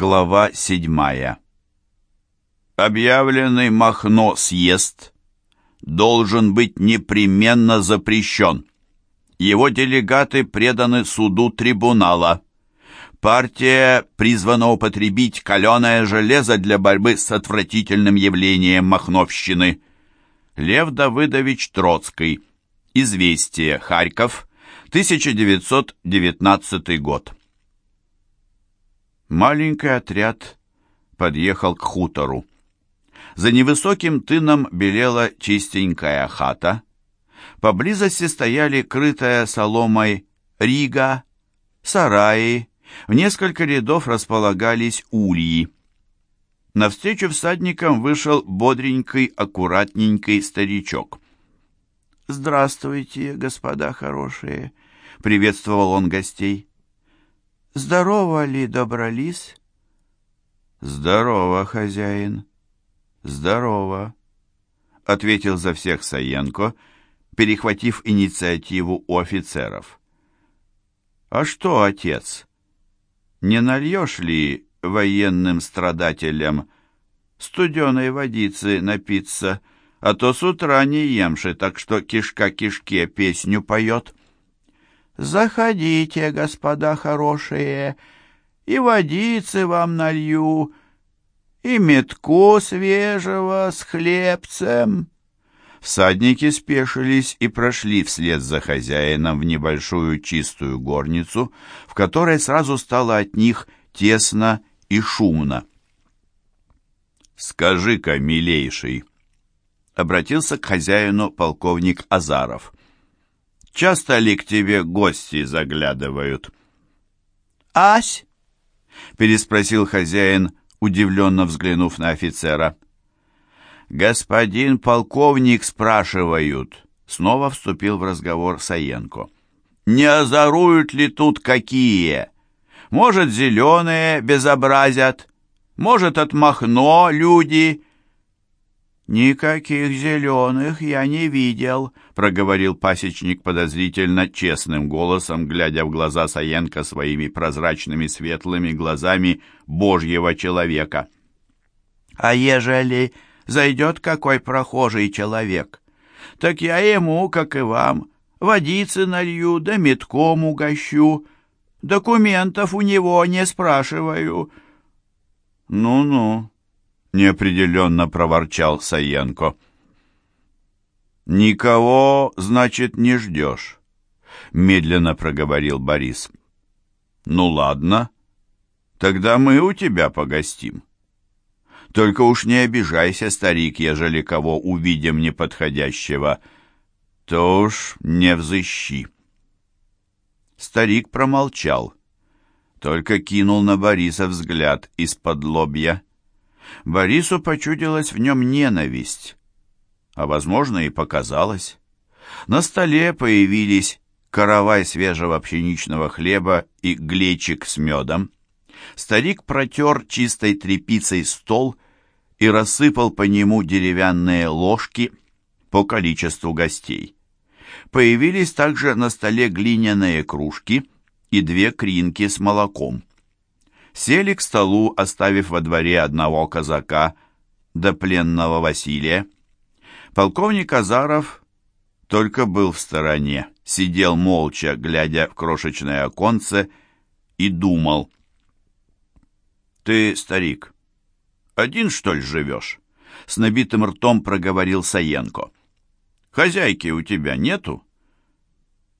Глава седьмая. Объявленный Махно съезд должен быть непременно запрещен. Его делегаты преданы суду трибунала. Партия призвана употребить каленое железо для борьбы с отвратительным явлением махновщины. Лев Давыдович Троцкий. Известие. Харьков. 1919 год. Маленький отряд подъехал к хутору. За невысоким тыном белела чистенькая хата. Поблизости стояли крытая соломой рига, сараи, в несколько рядов располагались ульи. Навстречу всадникам вышел бодренький, аккуратненький старичок. «Здравствуйте, господа хорошие!» — приветствовал он гостей. Здорово ли добрались? Здорово, хозяин. Здорово, ответил за всех Саенко, перехватив инициативу у офицеров. А что, отец, не нальешь ли военным страдателям студеной водицы напиться, а то с утра не емши, так что кишка кишке песню поет. «Заходите, господа хорошие, и водицы вам налью, и метку свежего с хлебцем». Всадники спешились и прошли вслед за хозяином в небольшую чистую горницу, в которой сразу стало от них тесно и шумно. «Скажи-ка, милейший!» — обратился к хозяину полковник Азаров. Часто ли к тебе гости заглядывают?» «Ась?» — переспросил хозяин, удивленно взглянув на офицера. «Господин полковник спрашивают», — снова вступил в разговор Саенко. «Не озоруют ли тут какие? Может, зеленые безобразят, может, от Махно люди, «Никаких зеленых я не видел», — проговорил пасечник подозрительно честным голосом, глядя в глаза Саенко своими прозрачными светлыми глазами божьего человека. «А ежели зайдет какой прохожий человек, так я ему, как и вам, водицы налью да метком угощу, документов у него не спрашиваю». «Ну-ну», неопределенно проворчал Саенко. «Никого, значит, не ждешь», — медленно проговорил Борис. «Ну ладно, тогда мы у тебя погостим. Только уж не обижайся, старик, ежели кого увидим неподходящего, то уж не взыщи». Старик промолчал, только кинул на Бориса взгляд из-под лобья Борису почудилась в нем ненависть, а, возможно, и показалось. На столе появились каравай свежего пшеничного хлеба и глечик с медом. Старик протер чистой тряпицей стол и рассыпал по нему деревянные ложки по количеству гостей. Появились также на столе глиняные кружки и две кринки с молоком сели к столу, оставив во дворе одного казака до пленного Василия. Полковник Азаров только был в стороне, сидел молча, глядя в крошечное оконце, и думал. «Ты, старик, один, что ли, живешь?» С набитым ртом проговорил Саенко. «Хозяйки у тебя нету?»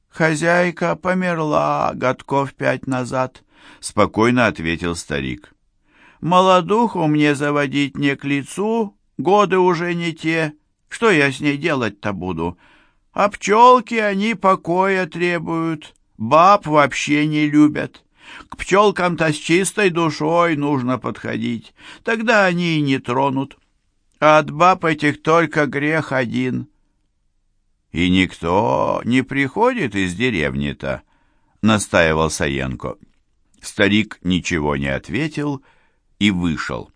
«Хозяйка померла годков пять назад», — спокойно ответил старик. «Молодуху мне заводить не к лицу, годы уже не те. Что я с ней делать-то буду? А пчелки они покоя требуют, баб вообще не любят. К пчелкам-то с чистой душой нужно подходить, тогда они и не тронут. А от баб этих только грех один». «И никто не приходит из деревни-то?» — настаивал Саенко. Старик ничего не ответил и вышел.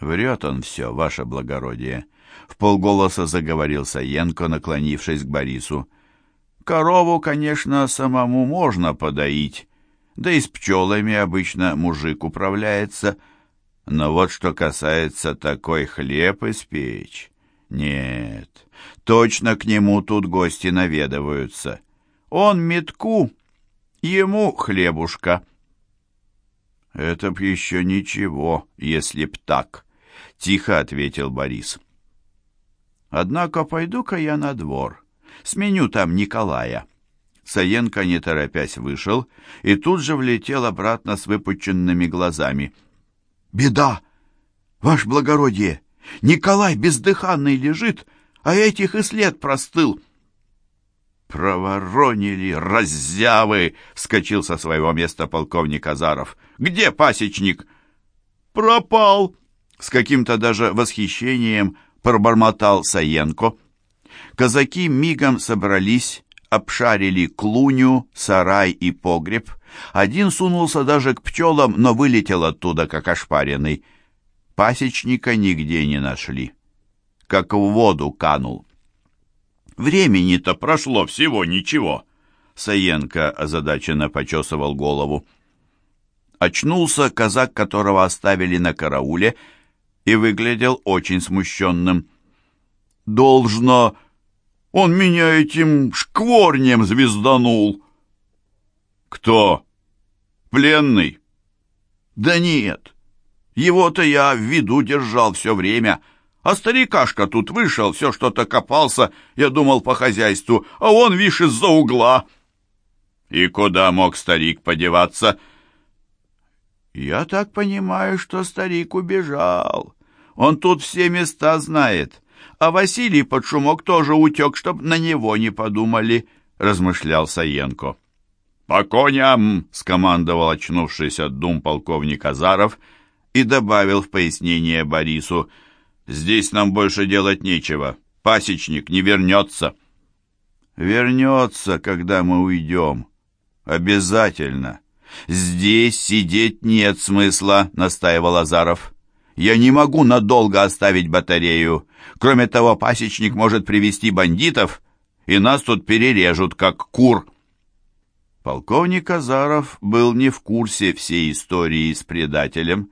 «Врет он все, ваше благородие», — в полголоса заговорил Саенко, наклонившись к Борису. «Корову, конечно, самому можно подоить, да и с пчелами обычно мужик управляется. Но вот что касается такой хлеб испечь, нет, точно к нему тут гости наведываются. Он метку, ему хлебушка. Это б еще ничего, если б так, тихо ответил Борис. Однако пойду-ка я на двор, сменю там Николая. Саенко, не торопясь, вышел и тут же влетел обратно с выпученными глазами. «Беда! Ваше благородие! Николай бездыханный лежит, а этих и след простыл!» «Проворонили, раззявы!» — вскочил со своего места полковник Азаров. «Где пасечник?» «Пропал!» — с каким-то даже восхищением пробормотал Саенко. Казаки мигом собрались обшарили клуню, сарай и погреб. Один сунулся даже к пчелам, но вылетел оттуда, как ошпаренный. Пасечника нигде не нашли. Как в воду канул. Времени-то прошло всего ничего. Саенко озадаченно почесывал голову. Очнулся казак, которого оставили на карауле, и выглядел очень смущенным. «Должно он меня этим шкворнем звезданул. Кто? Пленный? Да нет. Его-то я в виду держал все время. А старикашка тут вышел, все что-то копался, я думал по хозяйству, а он, вишь, из-за угла. И куда мог старик подеваться? Я так понимаю, что старик убежал. Он тут все места знает а Василий под шумок тоже утек, чтоб на него не подумали», — размышлял Саенко. «По коням!» — скомандовал очнувшийся от дум полковник Азаров и добавил в пояснение Борису. «Здесь нам больше делать нечего. Пасечник не вернется». «Вернется, когда мы уйдем. Обязательно. Здесь сидеть нет смысла», — настаивал Азаров. «Я не могу надолго оставить батарею. Кроме того, пасечник может привести бандитов, и нас тут перережут, как кур». Полковник Азаров был не в курсе всей истории с предателем,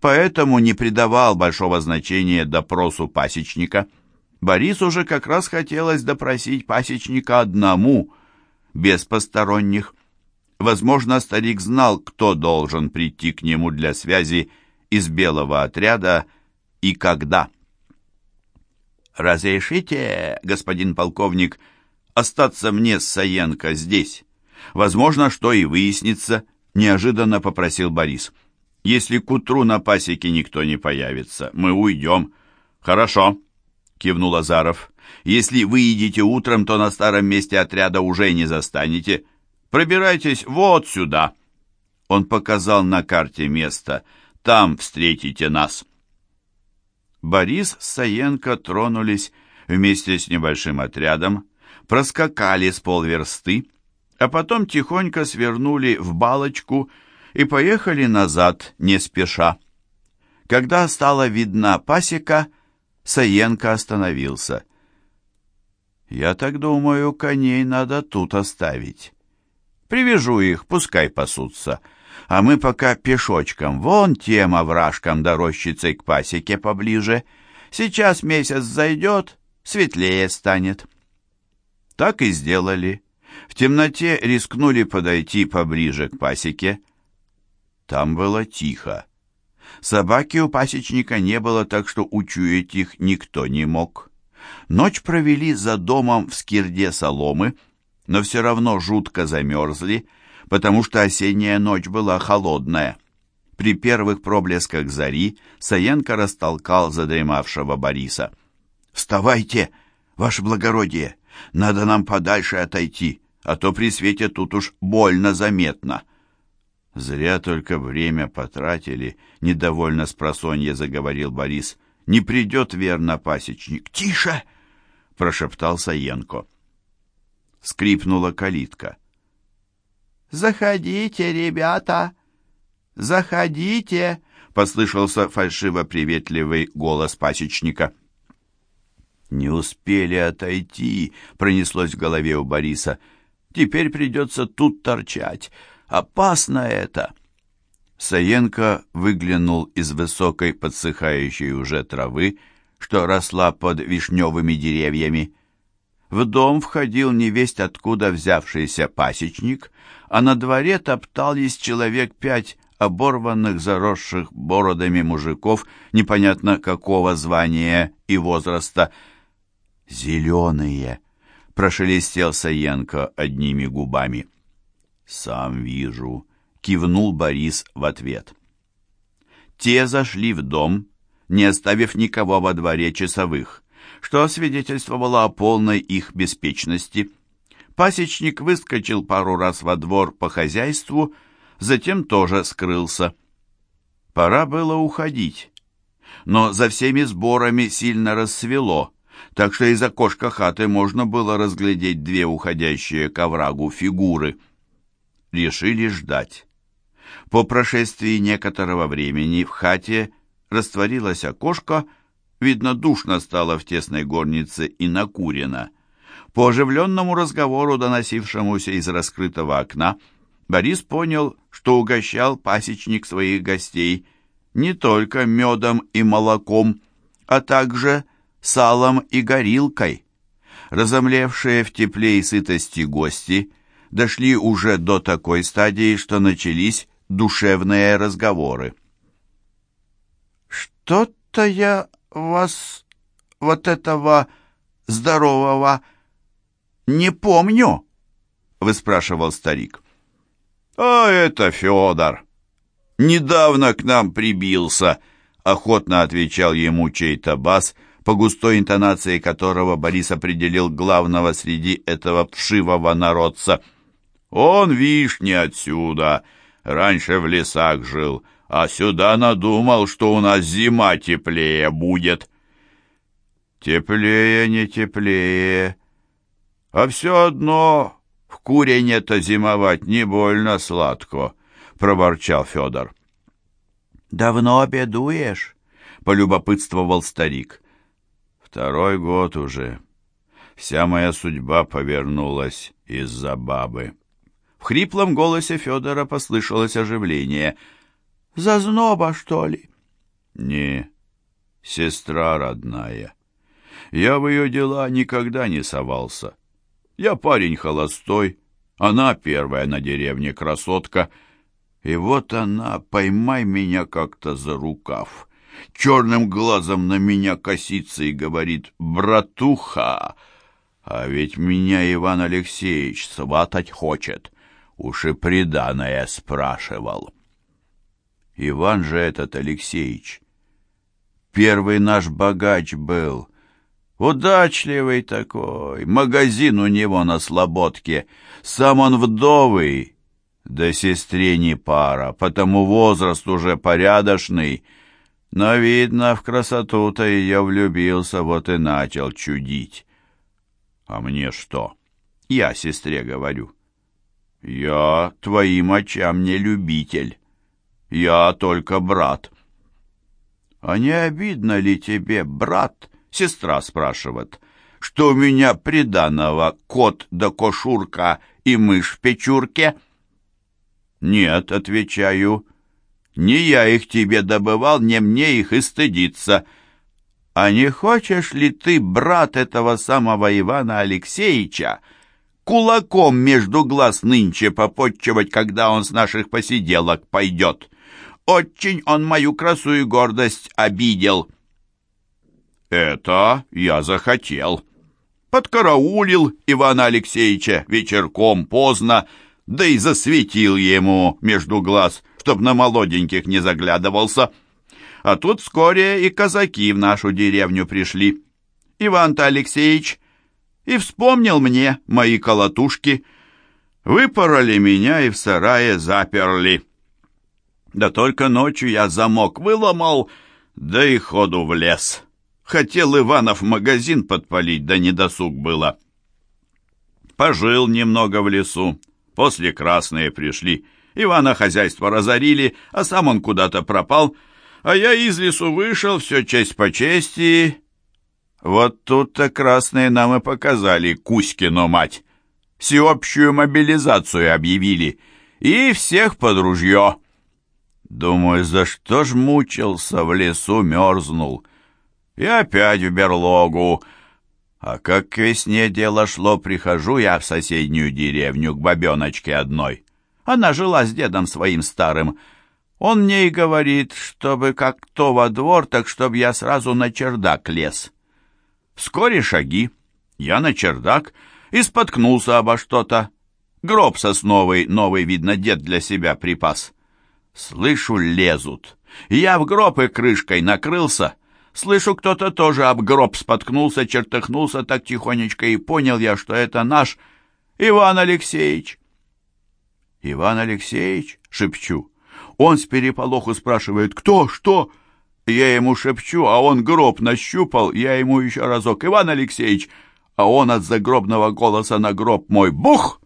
поэтому не придавал большого значения допросу пасечника. Борису же как раз хотелось допросить пасечника одному, без посторонних. Возможно, старик знал, кто должен прийти к нему для связи из белого отряда и когда. «Разрешите, господин полковник, остаться мне с Саенко здесь? Возможно, что и выяснится», — неожиданно попросил Борис. «Если к утру на пасеке никто не появится, мы уйдем». «Хорошо», — кивнул Азаров. «Если выйдете утром, то на старом месте отряда уже не застанете. Пробирайтесь вот сюда». Он показал на карте место. «Там встретите нас». Борис с Саенко тронулись вместе с небольшим отрядом, проскакали с полверсты, а потом тихонько свернули в балочку и поехали назад, не спеша. Когда стала видна пасека, Саенко остановился. «Я так думаю, коней надо тут оставить. Привяжу их, пускай пасутся, а мы пока пешочком, вон тем овражком да рощицей к пасеке поближе. Сейчас месяц зайдет, светлее станет. Так и сделали. В темноте рискнули подойти поближе к пасеке. Там было тихо. Собаки у пасечника не было, так что учуять их никто не мог. Ночь провели за домом в скирде соломы, но все равно жутко замерзли, потому что осенняя ночь была холодная. При первых проблесках зари Саенко растолкал задремавшего Бориса. «Вставайте, ваше благородие! Надо нам подальше отойти, а то при свете тут уж больно заметно». «Зря только время потратили», — недовольно с просонья заговорил Борис. «Не придет верно пасечник». «Тише!» — прошептал Саенко. Скрипнула калитка. «Заходите, ребята! Заходите!» — послышался фальшиво-приветливый голос пасечника. «Не успели отойти», — пронеслось в голове у Бориса. «Теперь придется тут торчать, Опасно это!» Саенко выглянул из высокой подсыхающей уже травы, что росла под вишневыми деревьями. В дом входил невесть откуда взявшийся пасечник, а на дворе топтались человек пять оборванных, заросших бородами мужиков непонятно какого звания и возраста. «Зеленые!» — прошелестел Саенко одними губами. «Сам вижу», — кивнул Борис в ответ. Те зашли в дом, не оставив никого во дворе часовых, что свидетельствовало о полной их беспечности. Пасечник выскочил пару раз во двор по хозяйству, затем тоже скрылся. Пора было уходить, но за всеми сборами сильно рассвело, так что из окошка хаты можно было разглядеть две уходящие к оврагу фигуры. Решили ждать. По прошествии некоторого времени в хате растворилось окошко, видно, душно стало в тесной горнице и накурено. По оживленному разговору, доносившемуся из раскрытого окна, Борис понял, что угощал пасечник своих гостей не только медом и молоком, а также салом и горилкой. Разомлевшие в тепле и сытости гости дошли уже до такой стадии, что начались душевные разговоры. «Что-то я вас, вот этого здорового, не помню», — выспрашивал старик. «А это Федор. Недавно к нам прибился», — охотно отвечал ему чей-то бас, по густой интонации которого Борис определил главного среди этого вшивого народца. «Он, вишь, не отсюда, раньше в лесах жил, а сюда надумал, что у нас зима теплее будет». «Теплее, не теплее, а все одно в курине-то зимовать не больно сладко», — проворчал Федор. «Давно обедуешь?» — полюбопытствовал старик. «Второй год уже. Вся моя судьба повернулась из-за бабы». В хриплом голосе Федора послышалось оживление. «Зазноба, что ли?» «Не, сестра родная. Я в ее дела никогда не совался. Я парень холостой, она первая на деревне красотка. И вот она, поймай меня как-то за рукав, черным глазом на меня косится и говорит «Братуха!» А ведь меня Иван Алексеевич сватать хочет. Уж и приданое спрашивал. Иван же этот Алексеевич. Первый наш богач был, Удачливый такой, магазин у него на Слободке. Сам он вдовый, да сестре не пара, потому возраст уже порядочный. Но, видно, в красоту-то ее влюбился, вот и начал чудить. А мне что? Я сестре говорю. Я твоим очам не любитель. Я только брат. А не обидно ли тебе, брат, Сестра спрашивает, что у меня приданого кот да кошурка и мышь в печурке? Нет, отвечаю, не я их тебе добывал, не мне их и стыдиться. А не хочешь ли ты, брат этого самого Ивана Алексеевича, кулаком между глаз нынче попотчевать, когда он с наших посиделок пойдет? Очень он мою красу и гордость обидел». Это я захотел. Подкараулил Ивана Алексеевича вечерком поздно, да и засветил ему между глаз, чтоб на молоденьких не заглядывался. А тут вскоре и казаки в нашу деревню пришли. Иван-то Алексеевич и вспомнил мне мои колотушки. Выпороли меня и в сарае заперли. Да только ночью я замок выломал, да и ходу в лес». Хотел Иванов магазин подпалить, да недосуг было. Пожил немного в лесу. После красные пришли. Ивана хозяйство разорили, а сам он куда-то пропал. А я из лесу вышел, все честь по чести. Вот тут-то красные нам и показали Кузькину мать. Всеобщую мобилизацию объявили. и всех под ружье. Думаю, за что ж мучился, в лесу мерзнул. И опять в берлогу. А как к весне дело шло, прихожу я в соседнюю деревню к бабеночке одной. Она жила с дедом своим старым. Он мне и говорит, чтобы как то во двор, так чтобы я сразу на чердак лез. Вскоре шаги. Я на чердак и споткнулся обо что-то. Гроб сосновый, новый, видно, дед для себя припас. Слышу, лезут. Я в гроб и крышкой накрылся. Слышу, кто-то тоже об гроб споткнулся, чертыхнулся так тихонечко, и понял я, что это наш Иван Алексеевич. Иван Алексеевич, шепчу. Он с переполоху спрашивает, кто, что? Я ему шепчу, а он гроб нащупал, я ему еще разок, Иван Алексеевич, а он от загробного голоса на гроб мой бух!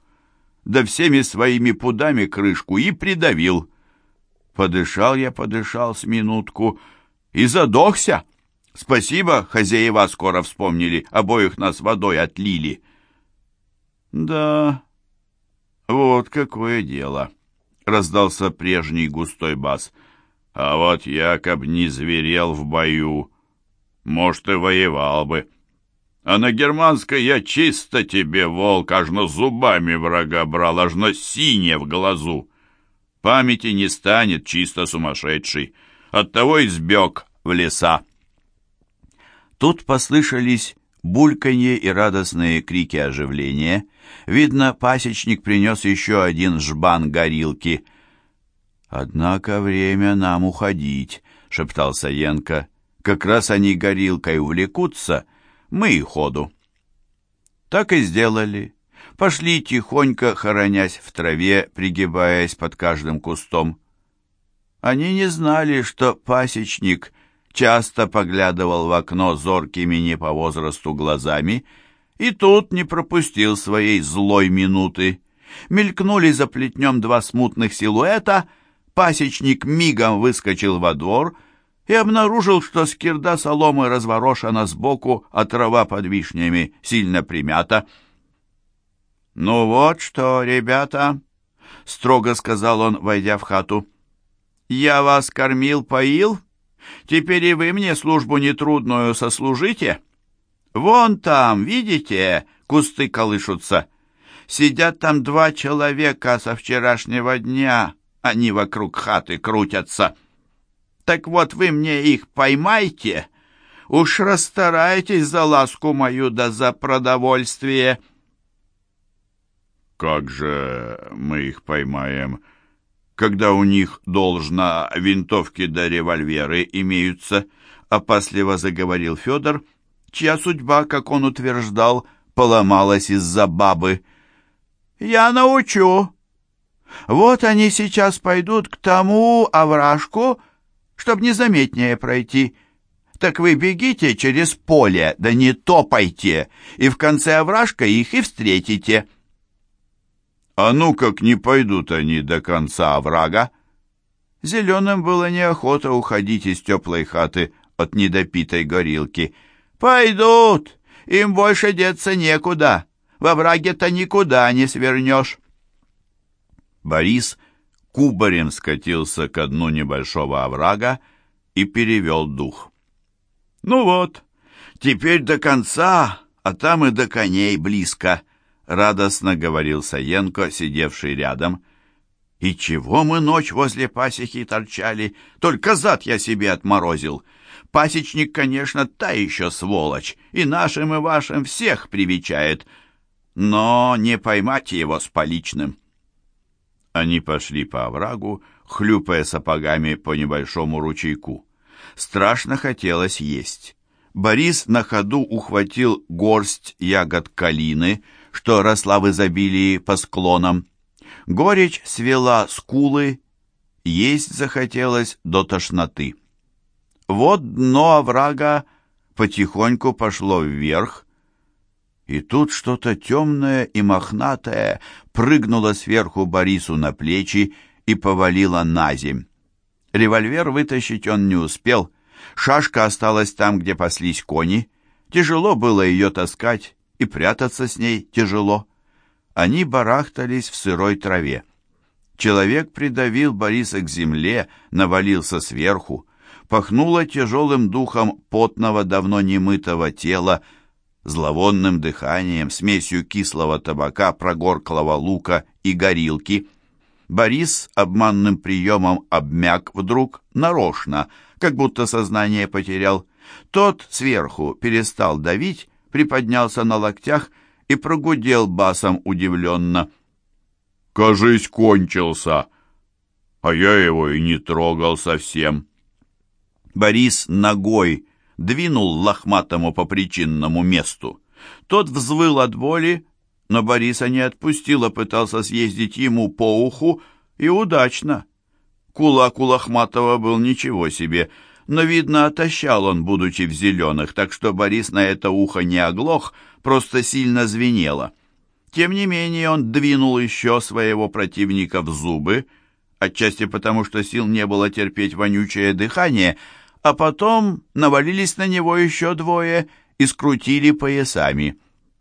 Да всеми своими пудами крышку и придавил. Подышал я, подышал с минутку и задохся. Спасибо, хозяева скоро вспомнили, обоих нас водой отлили. Да, вот какое дело, раздался прежний густой бас. А вот Якоб не зверел в бою, может, и воевал бы. А на германской я чисто тебе, волк, аж на зубами врага брал, аж на сине в глазу. Памяти не станет, чисто сумасшедший. Оттого и сбег в леса. Тут послышались бульканье и радостные крики оживления. Видно, пасечник принес еще один жбан горилки. «Однако время нам уходить», — шептал Саенко. «Как раз они горилкой увлекутся, мы и ходу». Так и сделали. Пошли тихонько, хоронясь в траве, пригибаясь под каждым кустом. Они не знали, что пасечник часто поглядывал в окно зоркими не по возрасту глазами, и тут не пропустил своей злой минуты. Мелькнули за плетнем два смутных силуэта, пасечник мигом выскочил во двор и обнаружил, что скирда соломы разворошена сбоку, а трава под вишнями сильно примята. «Ну вот что, ребята», — строго сказал он, войдя в хату, — «я вас кормил, поил?» Теперь и вы мне службу нетрудную сослужите. Вон там, видите, кусты колышутся. Сидят там два человека со вчерашнего дня, они вокруг хаты крутятся. Так вот вы мне их поймайте, уж расстарайтесь за ласку мою да за продовольствие». «Как же мы их поймаем?» когда у них должно винтовки да револьверы имеются, опасливо заговорил Федор, чья судьба, как он утверждал, поломалась из-за бабы. «Я научу. Вот они сейчас пойдут к тому овражку, чтоб незаметнее пройти. Так вы бегите через поле, да не топайте, и в конце овражка их и встретите». А ну как не пойдут они до конца оврага? Зеленым было неохота уходить из теплой хаты от недопитой горилки. «Пойдут! Им больше деться некуда. Во враге-то никуда не свернешь». Борис кубарем скатился к дну небольшого оврага и перевел дух. «Ну вот, теперь до конца, а там и до коней близко», радостно говорил Саенко, сидевший рядом. «И чего мы ночь возле пасеки торчали? Только зад я себе отморозил. Пасечник, конечно, та еще сволочь, и нашим, и вашим всех привечает, но не поймать его с поличным». Они пошли по оврагу, хлюпая сапогами по небольшому ручейку. Страшно хотелось есть. Борис на ходу ухватил горсть ягод калины, что росла в изобилии по склонам. Горечь свела скулы, есть захотелось до тошноты. Вот дно оврага потихоньку пошло вверх, и тут что-то темное и мохнатое прыгнуло сверху Борису на плечи и повалило на земь. Револьвер вытащить он не успел, шашка осталась там, где паслись кони, тяжело было ее таскать, и прятаться с ней тяжело. Они барахтались в сырой траве. Человек придавил Бориса к земле, навалился сверху. Пахнуло тяжелым духом потного, давно немытого тела, зловонным дыханием, смесью кислого табака, прогорклого лука и горилки. Борис обманным приемом обмяк вдруг, нарочно, как будто сознание потерял. Тот сверху перестал давить, приподнялся на локтях и прогудел басом удивленно. «Кажись, кончился, а я его и не трогал совсем». Борис ногой двинул лохматому по причинному месту. Тот взвыл от боли, но Бориса не отпустил, пытался съездить ему по уху, и удачно. Кулак у Лохматова был ничего себе, но, видно, отощал он, будучи в зеленых, так что Борис на это ухо не оглох, просто сильно звенело. Тем не менее он двинул еще своего противника в зубы, отчасти потому, что сил не было терпеть вонючее дыхание, а потом навалились на него еще двое и скрутили поясами —